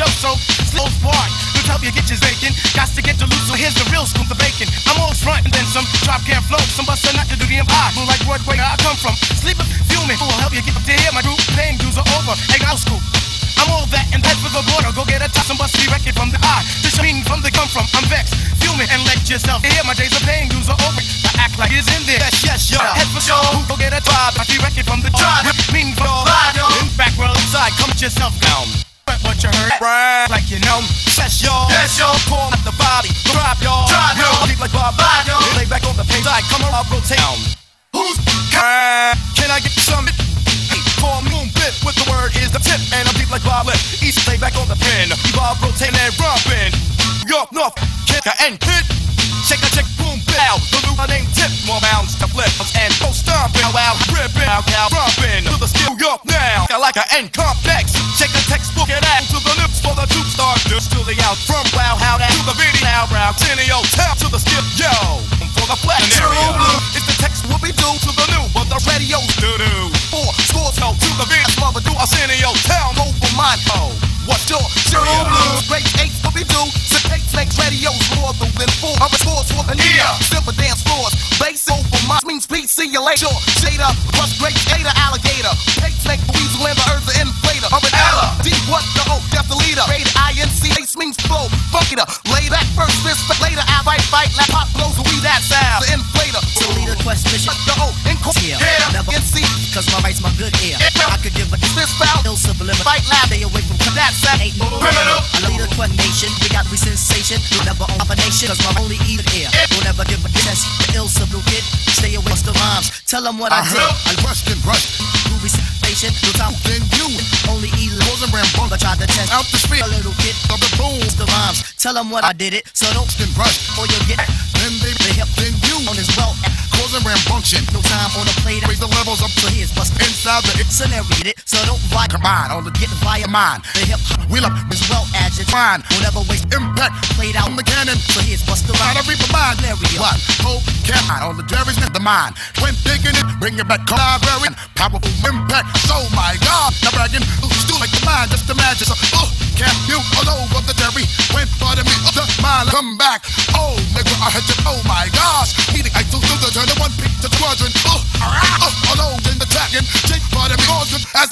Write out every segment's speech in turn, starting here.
joke. So slow spark, to help you get your bacon. Got to get the loose, so here's the real scoop of bacon. I'm all front and then some drop can't flow. Some bust a nut to do the empire. Move like Broadway, where I come from. Sleeping, fuming, Who will help you get up to here. My group pain dues are over. Hey, I'll scoop. I'm all that and head for the border. Go get a toss and bust me record from the eye. This meaning from the come from. I'm vexed, fuming, and let yourself hear. My days of pain dues are over. I act like it's in there. Yes, yes, yo. Head for sure. Go get a tribe. I see record from the. Meaning for all. In back row inside, come to yourself down. I come on, I'll rotate. Who's Can I get some? Call me Moon Bit with the word is the tip. And I'm deep like Bob Lip. East lay back on the pen. Bob rotating and romping. York, North, kick and hit. Check a check, boom, bow. The new name tip. More bounds to flip. And go stomping. Wow, ripping. Out, out, romping. To the skill, York now. I like a N complex. Check the textbook and out to the lips for the troop star. To the out. From wow, how that. To the video. Now, brow. Tenio, tap to than four. Other sports for the year. Simple dance floors. Bass over mine means peace. See you later. Shader, plus great skater, alligator. Pates make the weasel and the earth the inflator. Of an Ella. D, what the O, death the leader. Rated INC, bass means flow. Funky the lay back first, fist, but later, I fight, fight, lap pop blows, we that sound. The inflator. So lead a quest mission. The O, in court. Yeah, Yeah. never NC. Cause my right's my good ear. Yeah. I could give a Fist foul. ill subliminal. Fight loud. Stay away from That We got we sensation. You'll never own a nation. Cause my only ear ear. Will never give a test. The ill subliminal kid. Stay away from the rhymes. Tell them what I did. I rushed and rushed. Movie sensation. No time. Then you Only eat Wasn't Rambo. I tried to test out the street. a little kid. Of the boom. The rhymes. Tell them what I did it. So don't Then rushed. or you'll get Then they the hip Then you on as well. causing rambunction. No time on the plate. Raise the levels up So here's inside the scenario it. So don't combine on the Get via mind. The hip Wheel up as well as your Fine. Don't waste impact. played out On the cannon. So here's bust the rhyme. to reap a mind. Scenario. What? Oh, cat on the Jerry's the mind. When digging it, bring it back. Library. Powerful impact. So my God. Now bragging. Still like the mind. Just imagine. So, oh, can't you all over the Jerry. When part of me of the mind. Come back. Oh, nigga, I had you, Oh my gosh.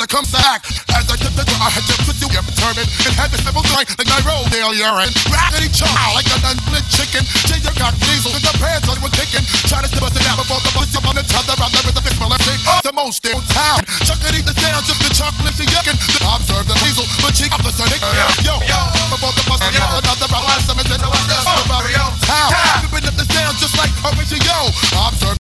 Come back. As I the door, I had to put you up determined. And had the simple like like I roll Dale urine. Raggedy chow like a done split chicken. Change your cock diesel. Cause the pants on one kicking. Try to bust it out before the bus up on the tether. I'm the rhythm. It's my left thing. The most in town. Chuck it, eat the sound. Just the chocolate to yuckin'. Observe the diesel. But cheek up the sonic. Yo, yo.